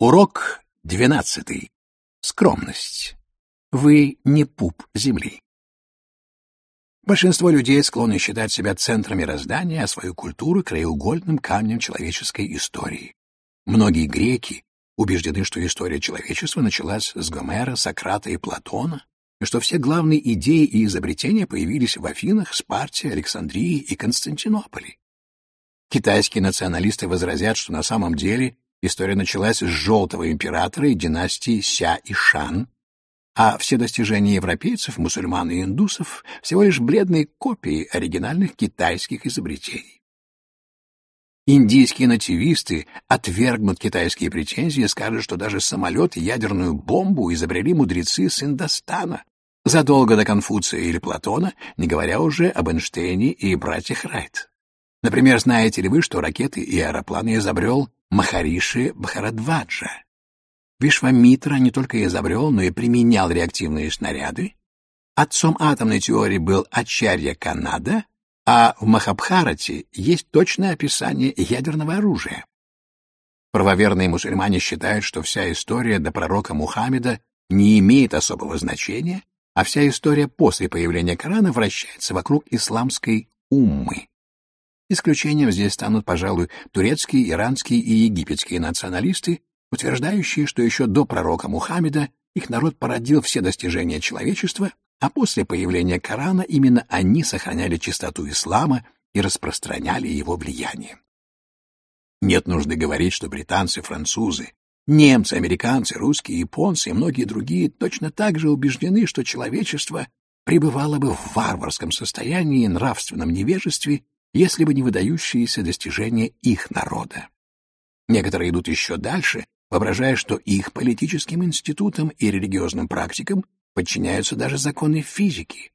Урок двенадцатый. Скромность. Вы не пуп земли. Большинство людей склонны считать себя центром мироздания, а свою культуру — краеугольным камнем человеческой истории. Многие греки убеждены, что история человечества началась с Гомера, Сократа и Платона, и что все главные идеи и изобретения появились в Афинах, Спарте, Александрии и Константинополе. Китайские националисты возразят, что на самом деле История началась с желтого императора и династии Ся и Шан, а все достижения европейцев, мусульман и индусов всего лишь бледные копии оригинальных китайских изобретений. Индийские нативисты отвергнут китайские претензии и скажут, что даже самолет и ядерную бомбу изобрели мудрецы с Индостана, задолго до Конфуция или Платона, не говоря уже об Эйнштейне и братьях Райт. Например, знаете ли вы, что ракеты и аэропланы изобрел Махариши Бхарадваджа. Вишвамитра не только изобрел, но и применял реактивные снаряды. Отцом атомной теории был Ачарья Канада, а в Махабхарате есть точное описание ядерного оружия. Правоверные мусульмане считают, что вся история до пророка Мухаммеда не имеет особого значения, а вся история после появления Корана вращается вокруг исламской уммы. Исключением здесь станут, пожалуй, турецкие, иранские и египетские националисты, утверждающие, что еще до пророка Мухаммеда их народ породил все достижения человечества, а после появления Корана именно они сохраняли чистоту ислама и распространяли его влияние. Нет нужды говорить, что британцы, французы, немцы, американцы, русские, японцы и многие другие точно так же убеждены, что человечество пребывало бы в варварском состоянии и нравственном невежестве, если бы не выдающиеся достижения их народа. Некоторые идут еще дальше, воображая, что их политическим институтам и религиозным практикам подчиняются даже законы физики.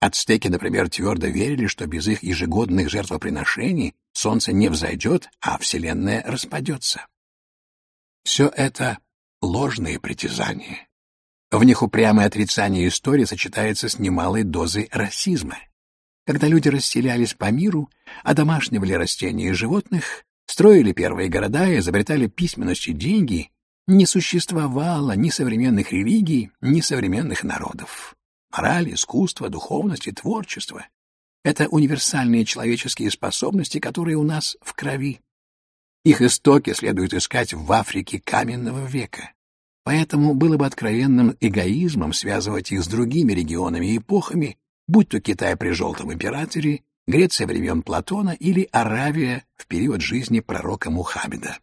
Ацтеки, например, твердо верили, что без их ежегодных жертвоприношений солнце не взойдет, а Вселенная распадется. Все это ложные притязания. В них упрямое отрицание истории сочетается с немалой дозой расизма. Когда люди расселялись по миру, одомашнивали растения и животных, строили первые города и изобретали письменность и деньги, не существовало ни современных религий, ни современных народов. Мораль, искусство, духовность и творчество — это универсальные человеческие способности, которые у нас в крови. Их истоки следует искать в Африке каменного века. Поэтому было бы откровенным эгоизмом связывать их с другими регионами и эпохами, будь то Китай при Желтом императоре, Греция времен Платона или Аравия в период жизни пророка Мухаммеда.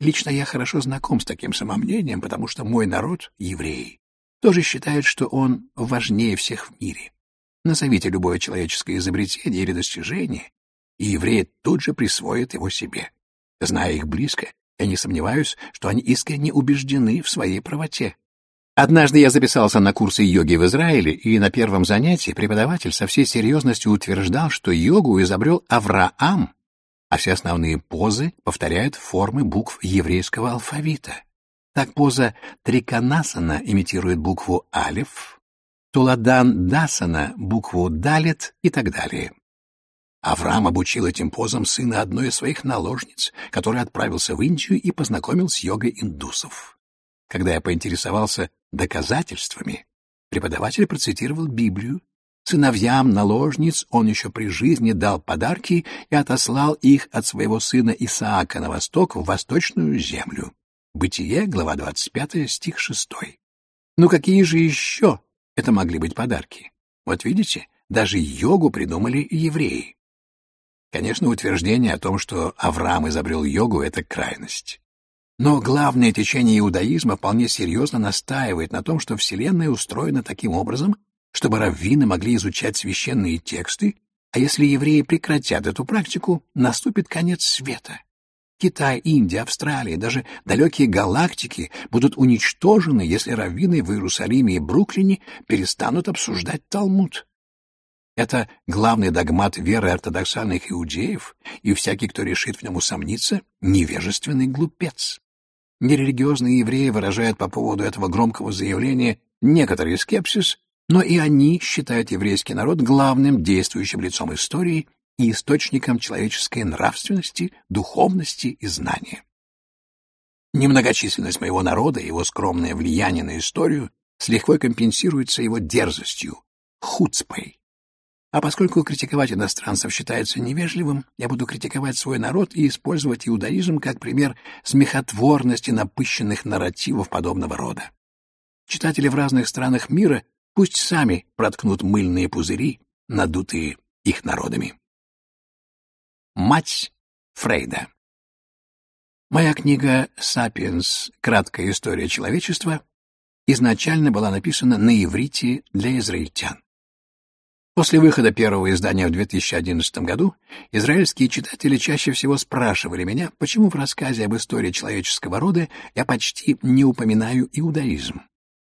Лично я хорошо знаком с таким самомнением, потому что мой народ, евреи, тоже считают, что он важнее всех в мире. Назовите любое человеческое изобретение или достижение, и евреи тут же присвоят его себе. Зная их близко, я не сомневаюсь, что они искренне убеждены в своей правоте. Однажды я записался на курсы йоги в Израиле, и на первом занятии преподаватель со всей серьезностью утверждал, что йогу изобрел Авраам, а все основные позы повторяют формы букв еврейского алфавита. Так поза Триканасана имитирует букву Алиф, Туладан Дасана — букву Далет и так далее. Авраам обучил этим позам сына одной из своих наложниц, который отправился в Индию и познакомил с йогой индусов. Когда я поинтересовался доказательствами, преподаватель процитировал Библию. Сыновьям наложниц он еще при жизни дал подарки и отослал их от своего сына Исаака на восток в восточную землю. Бытие, глава 25, стих 6. Ну какие же еще это могли быть подарки? Вот видите, даже йогу придумали евреи. Конечно, утверждение о том, что Авраам изобрел йогу — это крайность. Но главное течение иудаизма вполне серьезно настаивает на том, что Вселенная устроена таким образом, чтобы раввины могли изучать священные тексты, а если евреи прекратят эту практику, наступит конец света. Китай, Индия, Австралия, даже далекие галактики будут уничтожены, если раввины в Иерусалиме и Бруклине перестанут обсуждать Талмуд. Это главный догмат веры ортодоксальных иудеев, и всякий, кто решит в нем усомниться, невежественный глупец. Нерелигиозные евреи выражают по поводу этого громкого заявления некоторый скепсис, но и они считают еврейский народ главным действующим лицом истории и источником человеческой нравственности, духовности и знания. Немногочисленность моего народа и его скромное влияние на историю с лихвой компенсируется его дерзостью, хуцпой. А поскольку критиковать иностранцев считается невежливым, я буду критиковать свой народ и использовать иудаизм как пример смехотворности напыщенных нарративов подобного рода. Читатели в разных странах мира пусть сами проткнут мыльные пузыри, надутые их народами. Мать Фрейда Моя книга «Сапиенс. Краткая история человечества» изначально была написана на иврите для израильтян. После выхода первого издания в 2011 году израильские читатели чаще всего спрашивали меня, почему в рассказе об истории человеческого рода я почти не упоминаю иудаизм,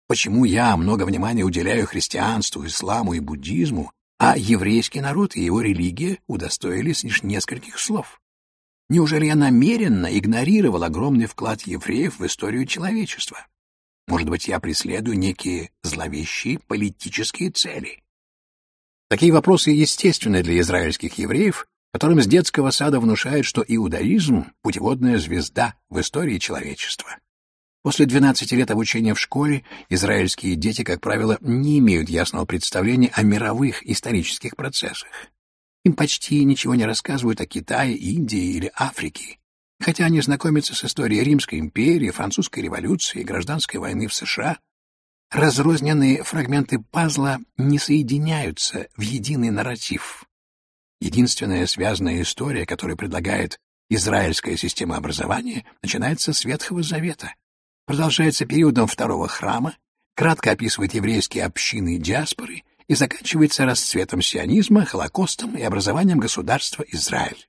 почему я много внимания уделяю христианству, исламу и буддизму, а еврейский народ и его религия удостоились лишь нескольких слов. Неужели я намеренно игнорировал огромный вклад евреев в историю человечества? Может быть, я преследую некие зловещие политические цели? Такие вопросы естественны для израильских евреев, которым с детского сада внушают, что иудаизм — путеводная звезда в истории человечества. После 12 лет обучения в школе израильские дети, как правило, не имеют ясного представления о мировых исторических процессах. Им почти ничего не рассказывают о Китае, Индии или Африке, хотя они знакомятся с историей Римской империи, Французской революции, Гражданской войны в США, разрозненные фрагменты пазла не соединяются в единый нарратив. Единственная связанная история, которую предлагает израильская система образования, начинается с Ветхого Завета, продолжается периодом Второго храма, кратко описывает еврейские общины и диаспоры и заканчивается расцветом сионизма, Холокостом и образованием государства Израиль.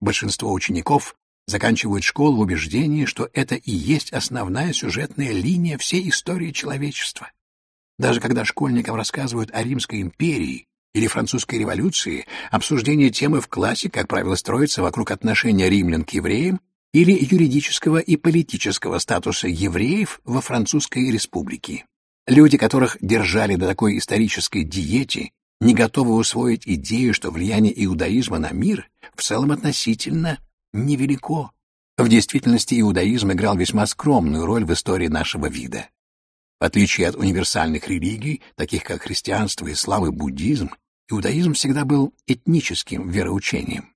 Большинство учеников заканчивают школу в убеждении, что это и есть основная сюжетная линия всей истории человечества. Даже когда школьникам рассказывают о Римской империи или Французской революции, обсуждение темы в классе, как правило, строится вокруг отношения римлян к евреям или юридического и политического статуса евреев во Французской республике. Люди, которых держали до такой исторической диете, не готовы усвоить идею, что влияние иудаизма на мир в целом относительно невелико. В действительности иудаизм играл весьма скромную роль в истории нашего вида. В отличие от универсальных религий, таких как христианство, и буддизм, иудаизм всегда был этническим вероучением.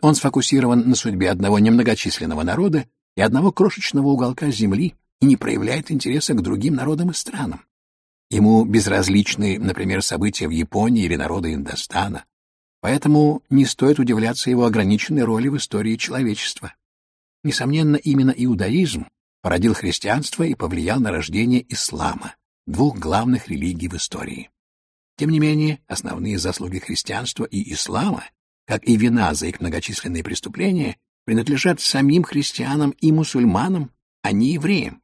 Он сфокусирован на судьбе одного немногочисленного народа и одного крошечного уголка земли и не проявляет интереса к другим народам и странам. Ему безразличны, например, события в Японии или народы Индостана. Поэтому не стоит удивляться его ограниченной роли в истории человечества. Несомненно, именно иудаизм породил христианство и повлиял на рождение ислама, двух главных религий в истории. Тем не менее, основные заслуги христианства и ислама, как и вина за их многочисленные преступления, принадлежат самим христианам и мусульманам, а не евреям.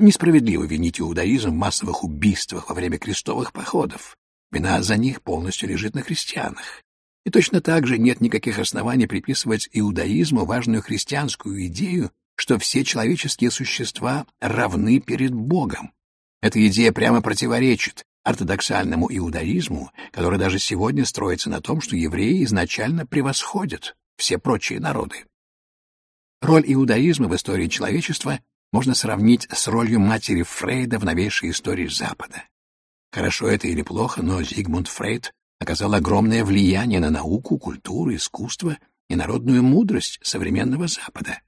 Несправедливо винить иудаизм в массовых убийствах во время крестовых походов. Вина за них полностью лежит на христианах. И точно так же нет никаких оснований приписывать иудаизму важную христианскую идею, что все человеческие существа равны перед Богом. Эта идея прямо противоречит ортодоксальному иудаизму, который даже сегодня строится на том, что евреи изначально превосходят все прочие народы. Роль иудаизма в истории человечества можно сравнить с ролью матери Фрейда в новейшей истории Запада. Хорошо это или плохо, но Зигмунд Фрейд оказал огромное влияние на науку, культуру, искусство и народную мудрость современного Запада.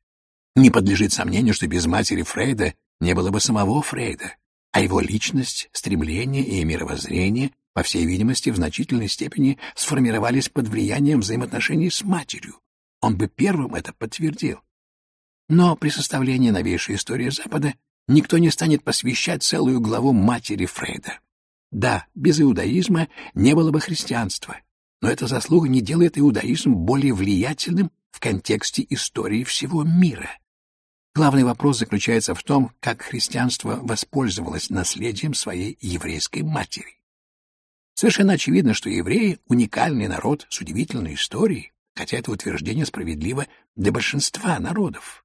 Не подлежит сомнению, что без матери Фрейда не было бы самого Фрейда, а его личность, стремление и мировоззрение, по всей видимости, в значительной степени сформировались под влиянием взаимоотношений с матерью. Он бы первым это подтвердил. Но при составлении новейшей истории Запада никто не станет посвящать целую главу матери Фрейда. Да, без иудаизма не было бы христианства, но эта заслуга не делает иудаизм более влиятельным в контексте истории всего мира. Главный вопрос заключается в том, как христианство воспользовалось наследием своей еврейской матери. Совершенно очевидно, что евреи — уникальный народ с удивительной историей, хотя это утверждение справедливо для большинства народов.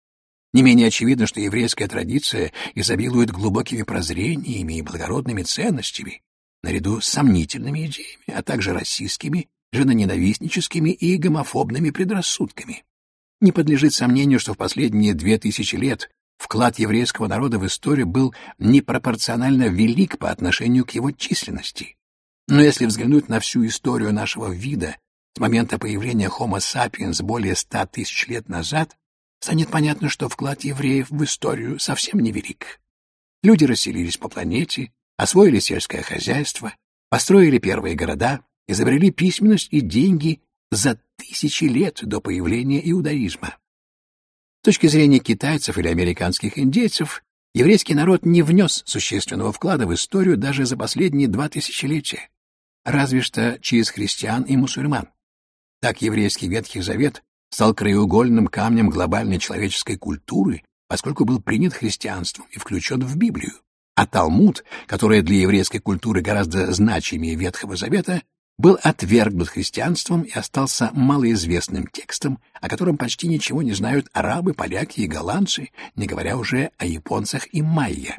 Не менее очевидно, что еврейская традиция изобилует глубокими прозрениями и благородными ценностями, наряду с сомнительными идеями, а также расистскими, женоненавистническими и гомофобными предрассудками. Не подлежит сомнению, что в последние две тысячи лет вклад еврейского народа в историю был непропорционально велик по отношению к его численности. Но если взглянуть на всю историю нашего вида с момента появления Homo sapiens более ста тысяч лет назад, станет понятно, что вклад евреев в историю совсем невелик. Люди расселились по планете, освоили сельское хозяйство, построили первые города, изобрели письменность и деньги за тысячи лет до появления иудаизма. С точки зрения китайцев или американских индейцев, еврейский народ не внес существенного вклада в историю даже за последние два тысячелетия, разве что через христиан и мусульман. Так еврейский Ветхий Завет стал краеугольным камнем глобальной человеческой культуры, поскольку был принят христианством и включен в Библию. А Талмуд, который для еврейской культуры гораздо значимее Ветхого Завета, был отвергнут христианством и остался малоизвестным текстом, о котором почти ничего не знают арабы, поляки и голландцы, не говоря уже о японцах и майя.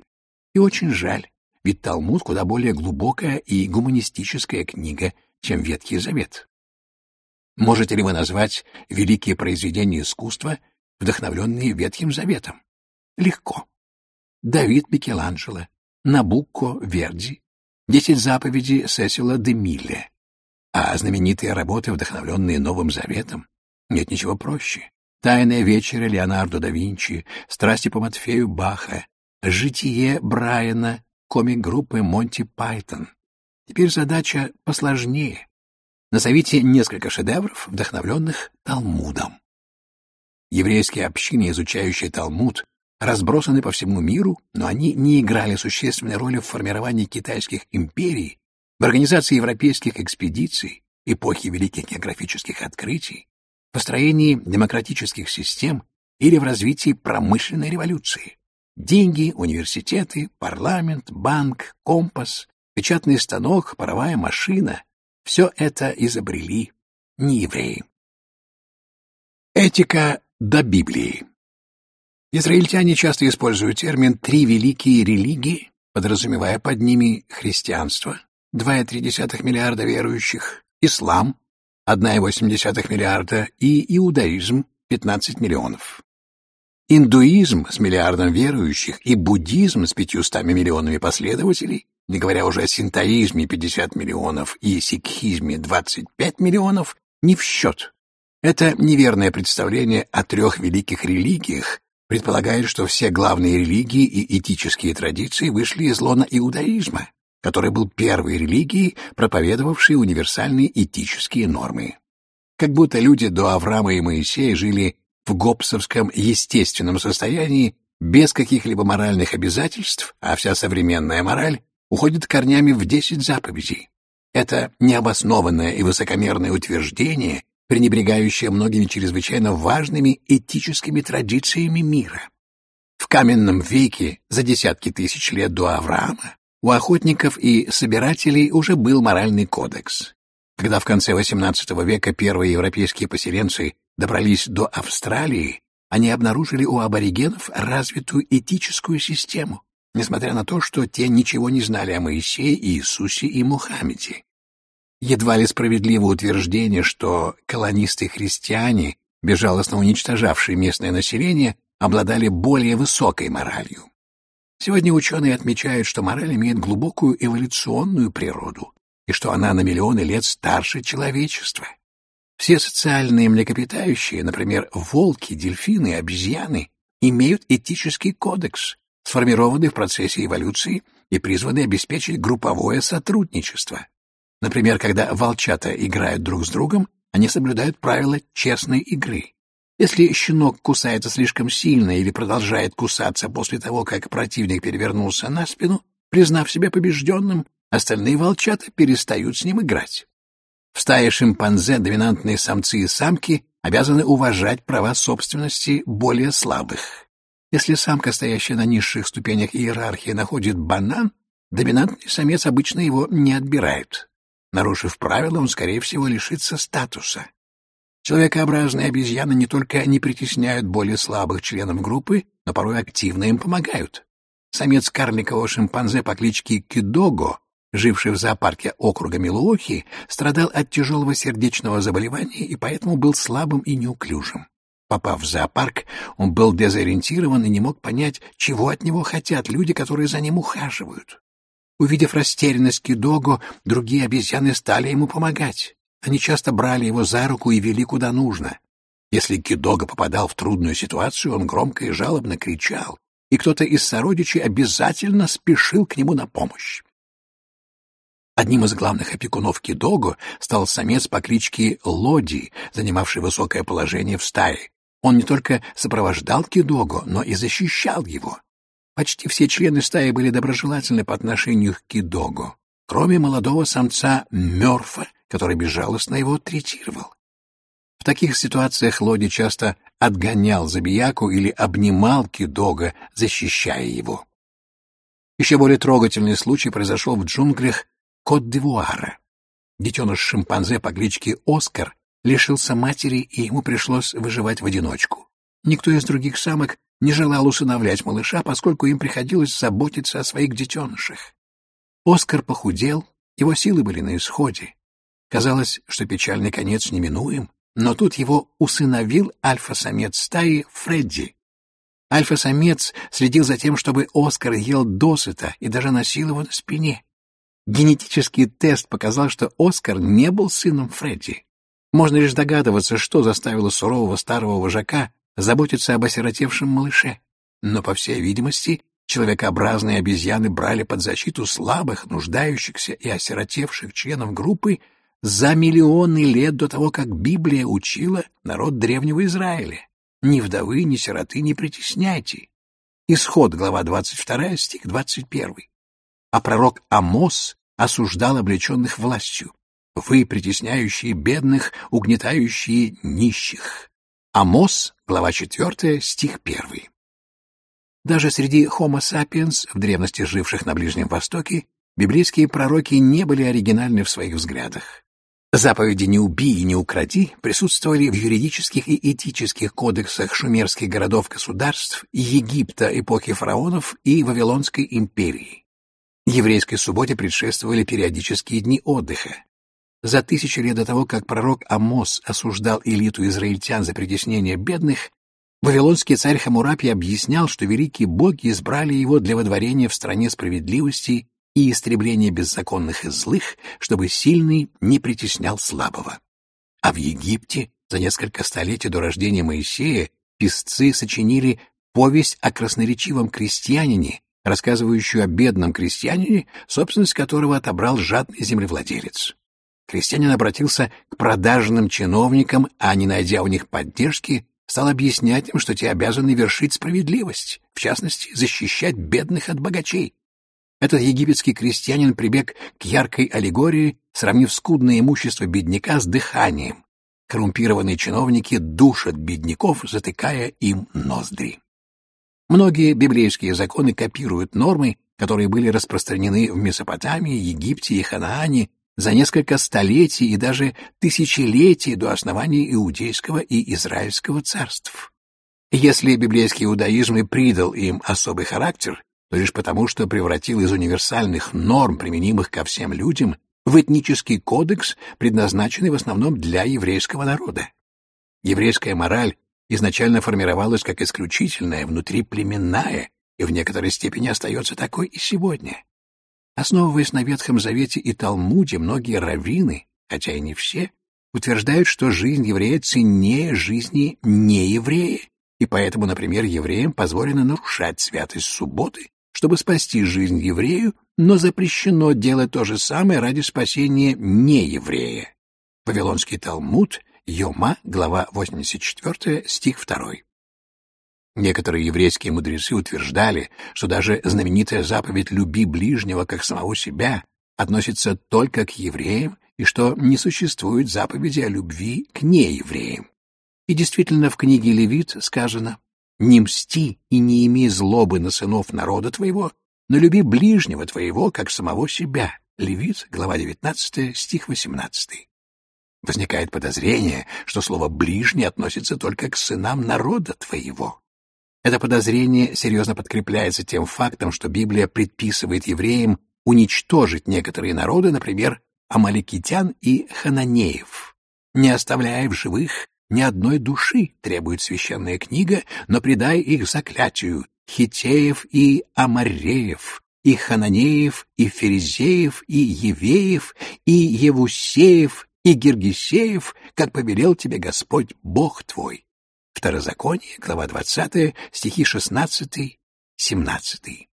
И очень жаль, ведь Талмуд куда более глубокая и гуманистическая книга, чем Ветхий Завет. Можете ли вы назвать великие произведения искусства, вдохновленные Ветхим Заветом? Легко. Давид Микеланджело, Набукко Верди, Десять заповедей Сесила де Милле, а знаменитые работы, вдохновленные Новым Заветом, нет ничего проще. «Тайная вечеря» Леонардо да Винчи, «Страсти по Матфею» Баха, «Житие» Брайана, комик группы Монти Пайтон. Теперь задача посложнее. Назовите несколько шедевров, вдохновленных Талмудом. Еврейские общины, изучающие Талмуд, разбросаны по всему миру, но они не играли существенной роли в формировании китайских империй в организации европейских экспедиций, эпохи великих географических открытий, построении демократических систем или в развитии промышленной революции. Деньги, университеты, парламент, банк, компас, печатный станок, паровая машина — все это изобрели не евреи. Этика до Библии Израильтяне часто используют термин «три великие религии», подразумевая под ними христианство, 2,3 миллиарда верующих, ислам, 1,8 миллиарда и иудаизм, 15 миллионов. Индуизм с миллиардом верующих и буддизм с 500 миллионами последователей, не говоря уже о синтоизме 50 миллионов и сикхизме 25 миллионов, не в счет. Это неверное представление о трех великих религиях предполагает, что все главные религии и этические традиции вышли из лона иудаизма, который был первой религией, проповедовавшей универсальные этические нормы. Как будто люди до Авраама и Моисея жили в гоббсовском естественном состоянии без каких-либо моральных обязательств, а вся современная мораль уходит корнями в десять заповедей. Это необоснованное и высокомерное утверждение, пренебрегающее многими чрезвычайно важными этическими традициями мира. В каменном веке, за десятки тысяч лет до Авраама, у охотников и собирателей уже был моральный кодекс. Когда в конце XVIII века первые европейские поселенцы добрались до Австралии, они обнаружили у аборигенов развитую этическую систему, несмотря на то, что те ничего не знали о Моисее, Иисусе и Мухаммеде. Едва ли справедливо утверждение, что колонисты-христиане, безжалостно уничтожавшие местное население, обладали более высокой моралью. Сегодня ученые отмечают, что мораль имеет глубокую эволюционную природу и что она на миллионы лет старше человечества. Все социальные млекопитающие, например, волки, дельфины, обезьяны, имеют этический кодекс, сформированный в процессе эволюции и призванный обеспечить групповое сотрудничество. Например, когда волчата играют друг с другом, они соблюдают правила честной игры. Если щенок кусается слишком сильно или продолжает кусаться после того, как противник перевернулся на спину, признав себя побежденным, остальные волчата перестают с ним играть. В стае шимпанзе доминантные самцы и самки обязаны уважать права собственности более слабых. Если самка, стоящая на низших ступенях иерархии, находит банан, доминантный самец обычно его не отбирает. Нарушив правила, он, скорее всего, лишится статуса. Человекообразные обезьяны не только не притесняют более слабых членов группы, но порой активно им помогают. Самец карликового шимпанзе по кличке Кидого, живший в зоопарке округа Милуоки, страдал от тяжелого сердечного заболевания и поэтому был слабым и неуклюжим. Попав в зоопарк, он был дезориентирован и не мог понять, чего от него хотят люди, которые за ним ухаживают. Увидев растерянность Кидого, другие обезьяны стали ему помогать. Они часто брали его за руку и вели куда нужно. Если Кидога попадал в трудную ситуацию, он громко и жалобно кричал, и кто-то из сородичей обязательно спешил к нему на помощь. Одним из главных опекунов Кидого стал самец по кличке Лоди, занимавший высокое положение в стае. Он не только сопровождал Кидого, но и защищал его. Почти все члены стаи были доброжелательны по отношению к Кидого, кроме молодого самца Мёрфа, который безжалостно его третировал. В таких ситуациях Лоди часто отгонял забияку или обнимал Кидога, защищая его. Еще более трогательный случай произошел в джунглях Кот-д'Ивуара. Детеныш шимпанзе по кличке Оскар лишился матери, и ему пришлось выживать в одиночку. Никто из других самок не желал усыновлять малыша, поскольку им приходилось заботиться о своих детенышах. Оскар похудел, его силы были на исходе. Казалось, что печальный конец неминуем, но тут его усыновил альфа-самец стаи Фредди. Альфа-самец следил за тем, чтобы Оскар ел досыта и даже носил его на спине. Генетический тест показал, что Оскар не был сыном Фредди. Можно лишь догадываться, что заставило сурового старого вожака заботиться об осиротевшем малыше. Но, по всей видимости, человекообразные обезьяны брали под защиту слабых, нуждающихся и осиротевших членов группы за миллионы лет до того, как Библия учила народ древнего Израиля. Ни вдовы, ни сироты не притесняйте. Исход, глава 22, стих 21 а пророк Амос осуждал облеченных властью. Вы, притесняющие бедных, угнетающие нищих. Амос, глава 4, стих 1. Даже среди Homo sapiens, в древности живших на Ближнем Востоке, библейские пророки не были оригинальны в своих взглядах. Заповеди «не убей и не укради» присутствовали в юридических и этических кодексах шумерских городов-государств Египта эпохи фараонов и Вавилонской империи. Еврейской субботе предшествовали периодические дни отдыха. За тысячу лет до того, как пророк Амос осуждал элиту израильтян за притеснение бедных, вавилонский царь Хамурапи объяснял, что великие боги избрали его для водворения в стране справедливости и истребления беззаконных и злых, чтобы сильный не притеснял слабого. А в Египте за несколько столетий до рождения Моисея писцы сочинили повесть о красноречивом крестьянине, рассказывающую о бедном крестьянине, собственность которого отобрал жадный землевладелец. Крестьянин обратился к продажным чиновникам, а, не найдя у них поддержки, стал объяснять им, что те обязаны вершить справедливость, в частности, защищать бедных от богачей. Этот египетский крестьянин прибег к яркой аллегории, сравнив скудное имущество бедняка с дыханием. Коррумпированные чиновники душат бедняков, затыкая им ноздри. Многие библейские законы копируют нормы, которые были распространены в Месопотамии, Египте и Ханаане за несколько столетий и даже тысячелетий до основания иудейского и израильского царств. Если библейский иудаизм и придал им особый характер, то лишь потому, что превратил из универсальных норм, применимых ко всем людям, в этнический кодекс, предназначенный в основном для еврейского народа. Еврейская мораль изначально формировалась как исключительная, внутриплеменная, и в некоторой степени остается такой и сегодня. Основываясь на Ветхом Завете и Талмуде, многие раввины, хотя и не все, утверждают, что жизнь еврея ценнее жизни нееврея, и поэтому, например, евреям позволено нарушать святость субботы, чтобы спасти жизнь еврею, но запрещено делать то же самое ради спасения нееврея. Вавилонский Талмуд Йома, глава 84, стих 2. Некоторые еврейские мудрецы утверждали, что даже знаменитая заповедь «люби ближнего, как самого себя» относится только к евреям и что не существует заповеди о любви к неевреям. И действительно в книге Левит сказано «Не мсти и не имей злобы на сынов народа твоего, но люби ближнего твоего, как самого себя». Левит, глава 19, стих 18. Возникает подозрение, что слово «ближний» относится только к сынам народа твоего. Это подозрение серьезно подкрепляется тем фактом, что Библия предписывает евреям уничтожить некоторые народы, например, амаликитян и хананеев, не оставляя в живых ни одной души, требует священная книга, но предай их заклятию, хитеев и амареев, и хананеев, и ферезеев, и евеев, и евусеев, и гергисеев, как повелел тебе Господь Бог твой. Второзаконие, глава 20, стихи 16, 17.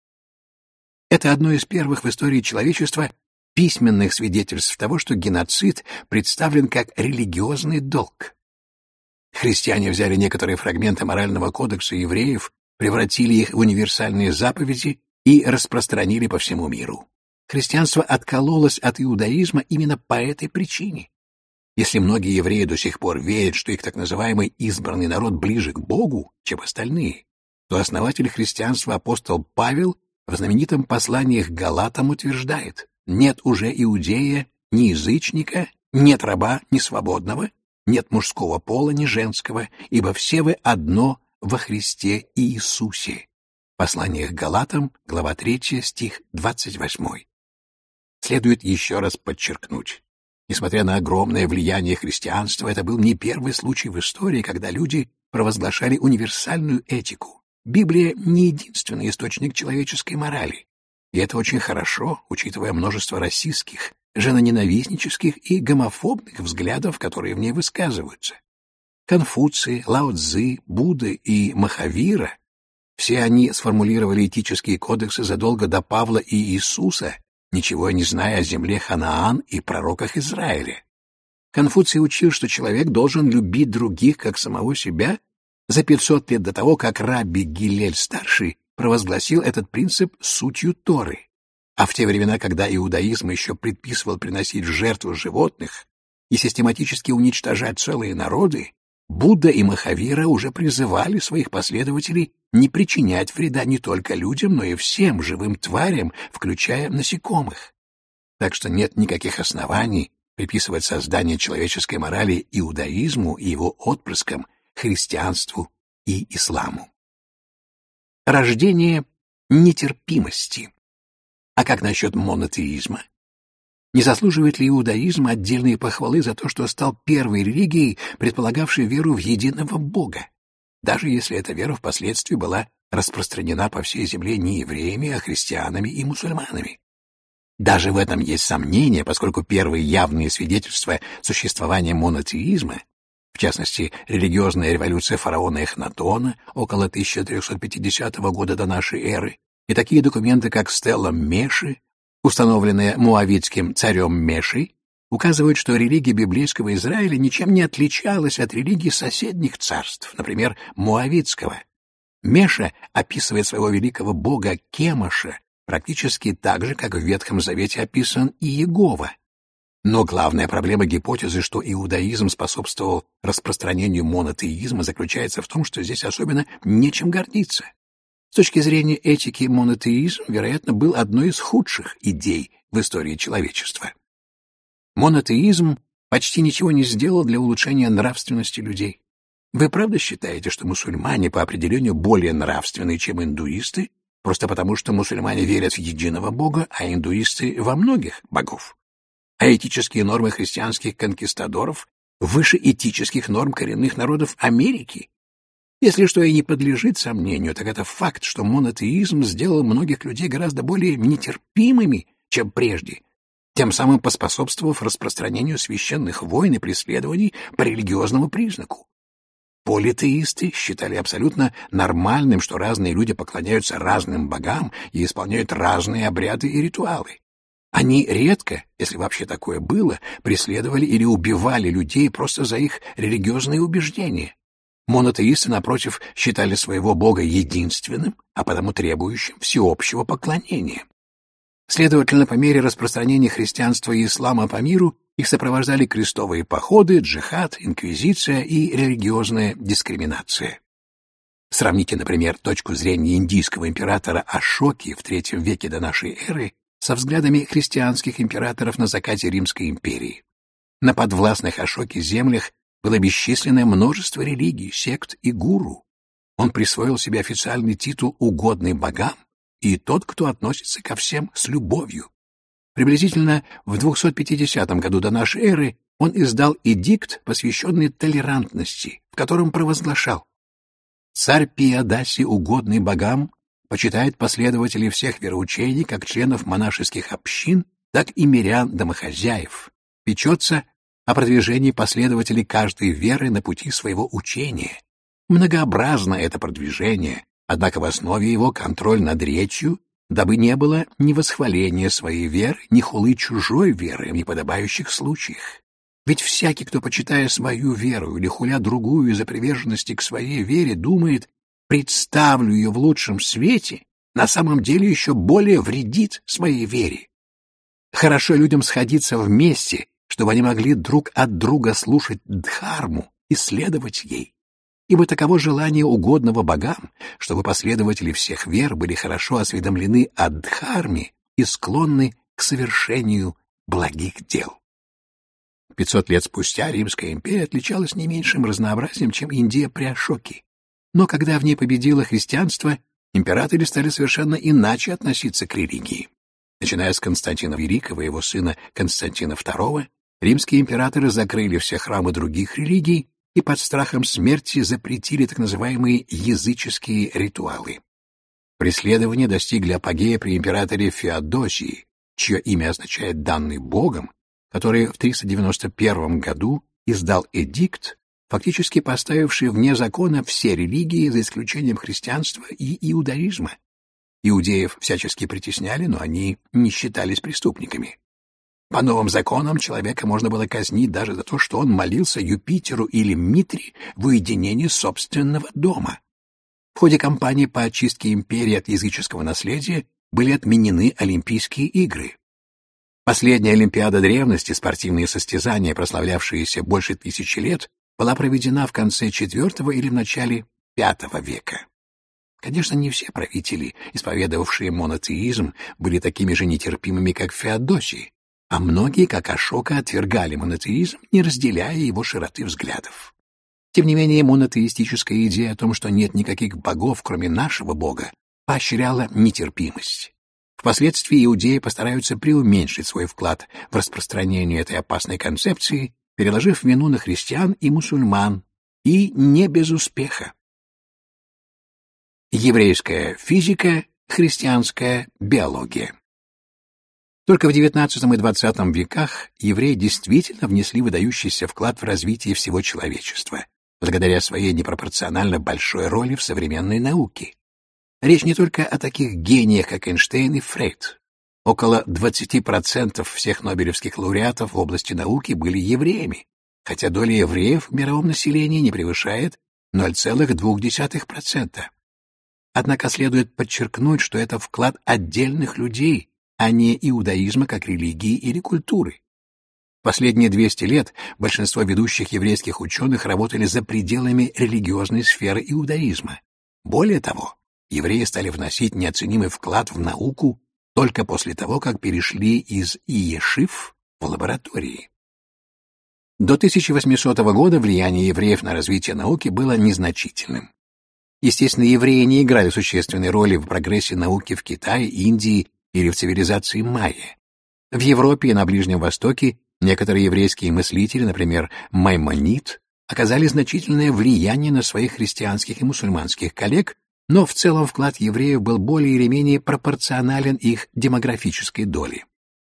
Это одно из первых в истории человечества письменных свидетельств того, что геноцид представлен как религиозный долг. Христиане взяли некоторые фрагменты морального кодекса евреев, превратили их в универсальные заповеди и распространили по всему миру. Христианство откололось от иудаизма именно по этой причине. Если многие евреи до сих пор верят, что их так называемый избранный народ ближе к Богу, чем остальные, то основатель христианства апостол Павел в знаменитом послании к Галатам утверждает, нет уже иудея, ни язычника, нет раба, ни свободного, нет мужского пола, ни женского, ибо все вы одно во Христе Иисусе. Послание к Галатам, глава 3, стих 28. Следует еще раз подчеркнуть. Несмотря на огромное влияние христианства, это был не первый случай в истории, когда люди провозглашали универсальную этику. Библия не единственный источник человеческой морали. И это очень хорошо, учитывая множество российских, женоненавистнических и гомофобных взглядов, которые в ней высказываются. Конфуций, Лао Цзы, Будда и Махавира — все они сформулировали этические кодексы задолго до Павла и Иисуса, ничего не зная о земле Ханаан и пророках Израиля. Конфуций учил, что человек должен любить других, как самого себя за 500 лет до того, как Рабби Гилель-старший провозгласил этот принцип сутью Торы. А в те времена, когда иудаизм еще предписывал приносить жертву животных и систематически уничтожать целые народы, Будда и Махавира уже призывали своих последователей не причинять вреда не только людям, но и всем живым тварям, включая насекомых. Так что нет никаких оснований приписывать создание человеческой морали иудаизму и его отпрыскам христианству и исламу. Рождение нетерпимости. А как насчет монотеизма? Не заслуживает ли иудаизм отдельные похвалы за то, что стал первой религией, предполагавшей веру в единого Бога? Даже если эта вера впоследствии была распространена по всей земле не евреями, а христианами и мусульманами. Даже в этом есть сомнения, поскольку первые явные свидетельства существования монотеизма в частности, религиозная революция фараона Эхнатона около 1350 года до нашей эры, и такие документы, как Стелла Меши, установленная муавитским царем Мешей, указывают, что религия библейского Израиля ничем не отличалась от религии соседних царств, например, муавитского. Меша описывает своего великого бога Кемаша практически так же, как в Ветхом Завете описан и Иегова. Но главная проблема гипотезы, что иудаизм способствовал распространению монотеизма, заключается в том, что здесь особенно нечем гордиться. С точки зрения этики монотеизм, вероятно, был одной из худших идей в истории человечества. Монотеизм почти ничего не сделал для улучшения нравственности людей. Вы правда считаете, что мусульмане по определению более нравственные, чем индуисты, просто потому что мусульмане верят в единого бога, а индуисты — во многих богов? а этические нормы христианских конкистадоров выше этических норм коренных народов Америки. Если что и не подлежит сомнению, так это факт, что монотеизм сделал многих людей гораздо более нетерпимыми, чем прежде, тем самым поспособствовав распространению священных войн и преследований по религиозному признаку. Политеисты считали абсолютно нормальным, что разные люди поклоняются разным богам и исполняют разные обряды и ритуалы. Они редко, если вообще такое было, преследовали или убивали людей просто за их религиозные убеждения. Монотеисты, напротив, считали своего бога единственным, а потому требующим всеобщего поклонения. Следовательно, по мере распространения христианства и ислама по миру их сопровождали крестовые походы, джихад, инквизиция и религиозная дискриминация. Сравните, например, точку зрения индийского императора Ашоки в III веке до нашей эры со взглядами христианских императоров на закате Римской империи. На подвластных Ашоке землях было бесчисленное множество религий, сект и гуру. Он присвоил себе официальный титул «угодный богам» и тот, кто относится ко всем с любовью. Приблизительно в 250 году до нашей эры он издал эдикт, посвященный толерантности, в котором провозглашал «Царь Пиадаси, угодный богам, почитает последователей всех вероучений как членов монашеских общин, так и мирян-домохозяев, печется о продвижении последователей каждой веры на пути своего учения. Многообразно это продвижение, однако в основе его контроль над речью, дабы не было ни восхваления своей веры, ни хулы чужой веры в неподобающих случаях. Ведь всякий, кто, почитая свою веру или хуля другую из-за приверженности к своей вере, думает, представлю ее в лучшем свете, на самом деле еще более вредит своей вере. Хорошо людям сходиться вместе, чтобы они могли друг от друга слушать дхарму и следовать ей. Ибо таково желание угодного богам, чтобы последователи всех вер были хорошо осведомлены о дхарме и склонны к совершению благих дел. Пятьсот лет спустя Римская империя отличалась не меньшим разнообразием, чем Индия при Ашоке. Но когда в ней победило христианство, императоры стали совершенно иначе относиться к религии. Начиная с Константина Великого и его сына Константина II, римские императоры закрыли все храмы других религий и под страхом смерти запретили так называемые языческие ритуалы. Преследования достигли апогея при императоре Феодосии, чье имя означает «данный Богом», который в 391 году издал эдикт, фактически поставивший вне закона все религии за исключением христианства и иудаизма. Иудеев всячески притесняли, но они не считались преступниками. По новым законам человека можно было казнить даже за то, что он молился Юпитеру или Митре в уединении собственного дома. В ходе кампании по очистке империи от языческого наследия были отменены Олимпийские игры. Последняя Олимпиада древности, спортивные состязания, прославлявшиеся больше тысячи лет, была проведена в конце IV или в начале V века. Конечно, не все правители, исповедовавшие монотеизм, были такими же нетерпимыми, как Феодосий, а многие, как Ашока, отвергали монотеизм, не разделяя его широты взглядов. Тем не менее, монотеистическая идея о том, что нет никаких богов, кроме нашего бога, поощряла нетерпимость. Впоследствии иудеи постараются преуменьшить свой вклад в распространение этой опасной концепции, переложив вину на христиан и мусульман, и не без успеха. Еврейская физика, христианская биология. Только в XIX и XX веках евреи действительно внесли выдающийся вклад в развитие всего человечества, благодаря своей непропорционально большой роли в современной науке. Речь не только о таких гениях, как Эйнштейн и Фрейд. Около 20% всех нобелевских лауреатов в области науки были евреями, хотя доля евреев в мировом населении не превышает 0,2%. Однако следует подчеркнуть, что это вклад отдельных людей, а не иудаизма как религии или культуры. Последние 200 лет большинство ведущих еврейских ученых работали за пределами религиозной сферы иудаизма. Более того, евреи стали вносить неоценимый вклад в науку только после того, как перешли из Иешив в лаборатории. До 1800 года влияние евреев на развитие науки было незначительным. Естественно, евреи не играли существенной роли в прогрессе науки в Китае, Индии или в цивилизации майя. В Европе и на Ближнем Востоке некоторые еврейские мыслители, например, Маймонид, оказали значительное влияние на своих христианских и мусульманских коллег, но в целом вклад евреев был более или менее пропорционален их демографической доле.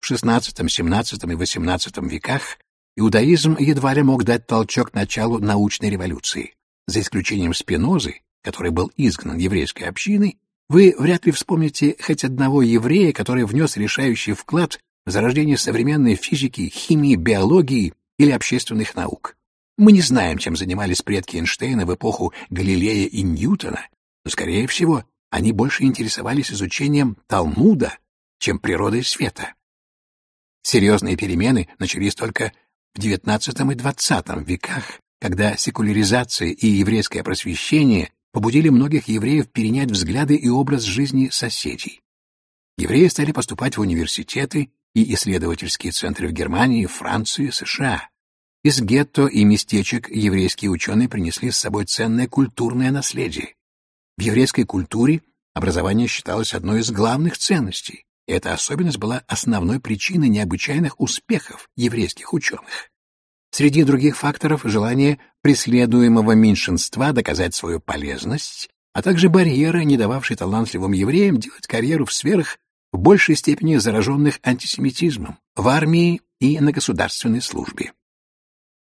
В XVI, XVII и XVIII веках иудаизм едва ли мог дать толчок началу научной революции. За исключением Спинозы, который был изгнан еврейской общиной, вы вряд ли вспомните хоть одного еврея, который внес решающий вклад в зарождение современной физики, химии, биологии или общественных наук. Мы не знаем, чем занимались предки Эйнштейна в эпоху Галилея и Ньютона, но, скорее всего, они больше интересовались изучением Талмуда, чем природой света. Серьезные перемены начались только в XIX и XX веках, когда секуляризация и еврейское просвещение побудили многих евреев перенять взгляды и образ жизни соседей. Евреи стали поступать в университеты и исследовательские центры в Германии, Франции, США. Из гетто и местечек еврейские ученые принесли с собой ценное культурное наследие. В еврейской культуре образование считалось одной из главных ценностей, и эта особенность была основной причиной необычайных успехов еврейских ученых. Среди других факторов желание преследуемого меньшинства доказать свою полезность, а также барьеры, не дававшие талантливым евреям делать карьеру в сферах в большей степени зараженных антисемитизмом, в армии и на государственной службе.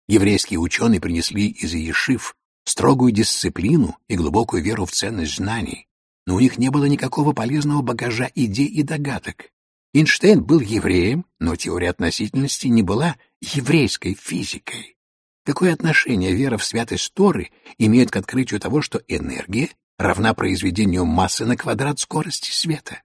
Еврейские ученые принесли из Иешив строгую дисциплину и глубокую веру в ценность знаний, но у них не было никакого полезного багажа идей и догадок. Эйнштейн был евреем, но теория относительности не была еврейской физикой. Какое отношение вера в святость Торы имеет к открытию того, что энергия равна произведению массы на квадрат скорости света?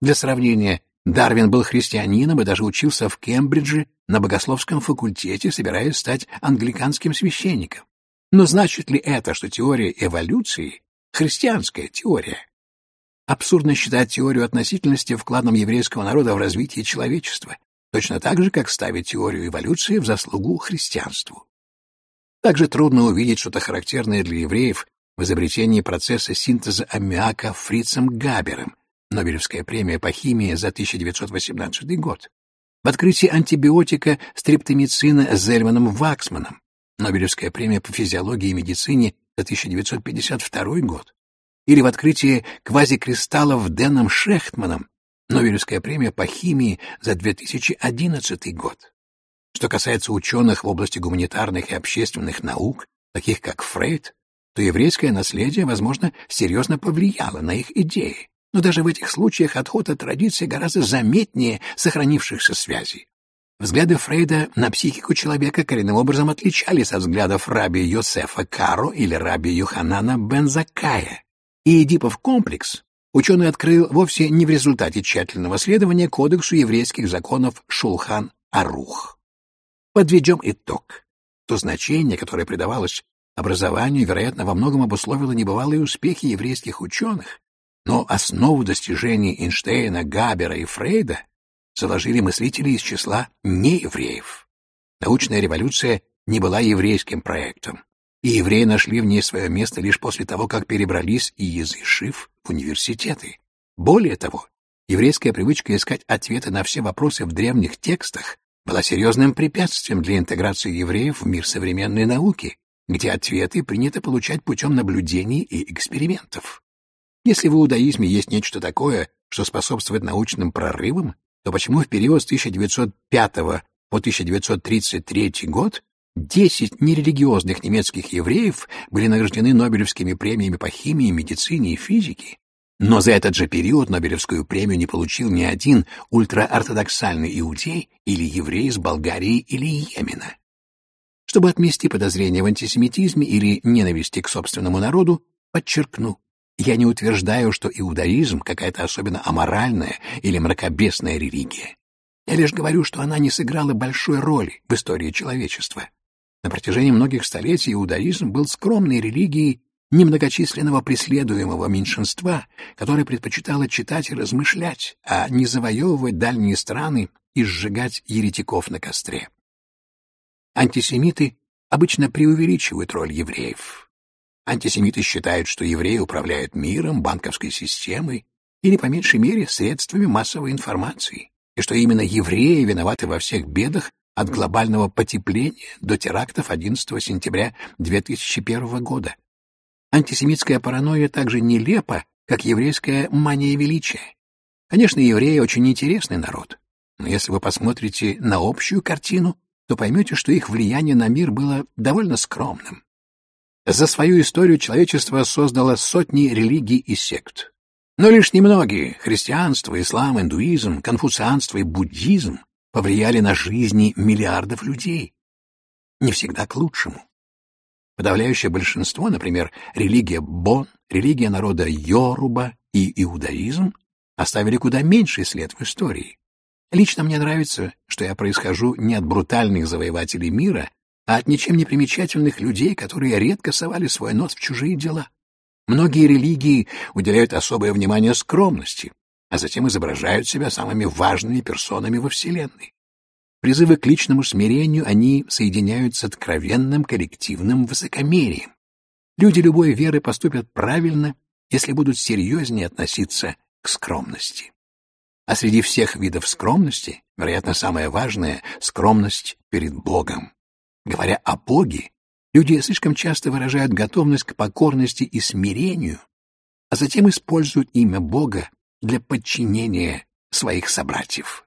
Для сравнения, Дарвин был христианином и даже учился в Кембридже на богословском факультете, собираясь стать англиканским священником. Но значит ли это, что теория эволюции — христианская теория? Абсурдно считать теорию относительности вкладом еврейского народа в развитие человечества, точно так же, как ставить теорию эволюции в заслугу христианству. Также трудно увидеть что-то характерное для евреев в изобретении процесса синтеза аммиака Фрицем Габером, Нобелевская премия по химии за 1918 год, в открытии антибиотика стриптомицина Зельманом Ваксманом, Нобелевская премия по физиологии и медицине за 1952 год, или в открытии квазикристаллов Дэном Шехтманом, Нобелевская премия по химии за 2011 год. Что касается ученых в области гуманитарных и общественных наук, таких как Фрейд, то еврейское наследие, возможно, серьезно повлияло на их идеи. Но даже в этих случаях отход от традиции гораздо заметнее сохранившихся связей. Взгляды Фрейда на психику человека коренным образом отличались от взглядов раби Йосефа Каро или раби Юханана Бензакая. И Эдипов комплекс ученый открыл вовсе не в результате тщательного следования кодексу еврейских законов Шулхан-Арух. Подведем итог. То значение, которое придавалось образованию, вероятно, во многом обусловило небывалые успехи еврейских ученых, но основу достижений Эйнштейна, Габера и Фрейда заложили мыслители из числа неевреев. Научная революция не была еврейским проектом, и евреи нашли в ней свое место лишь после того, как перебрались и из Ишив в университеты. Более того, еврейская привычка искать ответы на все вопросы в древних текстах была серьезным препятствием для интеграции евреев в мир современной науки, где ответы принято получать путем наблюдений и экспериментов. Если в иудаизме есть нечто такое, что способствует научным прорывам, то почему в период с 1905 по 1933 год 10 нерелигиозных немецких евреев были награждены Нобелевскими премиями по химии, медицине и физике, но за этот же период Нобелевскую премию не получил ни один ультраортодоксальный иудей или еврей из Болгарии или Йемена. Чтобы отмести подозрения в антисемитизме или ненависти к собственному народу, подчеркну, я не утверждаю, что иудаизм какая-то особенно аморальная или мракобесная религия. Я лишь говорю, что она не сыграла большой роли в истории человечества. На протяжении многих столетий иудаизм был скромной религией немногочисленного преследуемого меньшинства, которое предпочитало читать и размышлять, а не завоевывать дальние страны и сжигать еретиков на костре. Антисемиты обычно преувеличивают роль евреев, Антисемиты считают, что евреи управляют миром, банковской системой или, по меньшей мере, средствами массовой информации, и что именно евреи виноваты во всех бедах от глобального потепления до терактов 11 сентября 2001 года. Антисемитская паранойя также нелепа, как еврейская мания величия. Конечно, евреи очень интересный народ, но если вы посмотрите на общую картину, то поймете, что их влияние на мир было довольно скромным. За свою историю человечество создало сотни религий и сект. Но лишь немногие — христианство, ислам, индуизм, конфуцианство и буддизм — повлияли на жизни миллиардов людей. Не всегда к лучшему. Подавляющее большинство, например, религия Бон, религия народа Йоруба и иудаизм, оставили куда меньший след в истории. Лично мне нравится, что я происхожу не от брутальных завоевателей мира, а от ничем не примечательных людей, которые редко совали свой нос в чужие дела. Многие религии уделяют особое внимание скромности, а затем изображают себя самыми важными персонами во Вселенной. Призывы к личному смирению они соединяют с откровенным коллективным высокомерием. Люди любой веры поступят правильно, если будут серьезнее относиться к скромности. А среди всех видов скромности, вероятно, самое важное — скромность перед Богом. Говоря о Боге, люди слишком часто выражают готовность к покорности и смирению, а затем используют имя Бога для подчинения своих собратьев.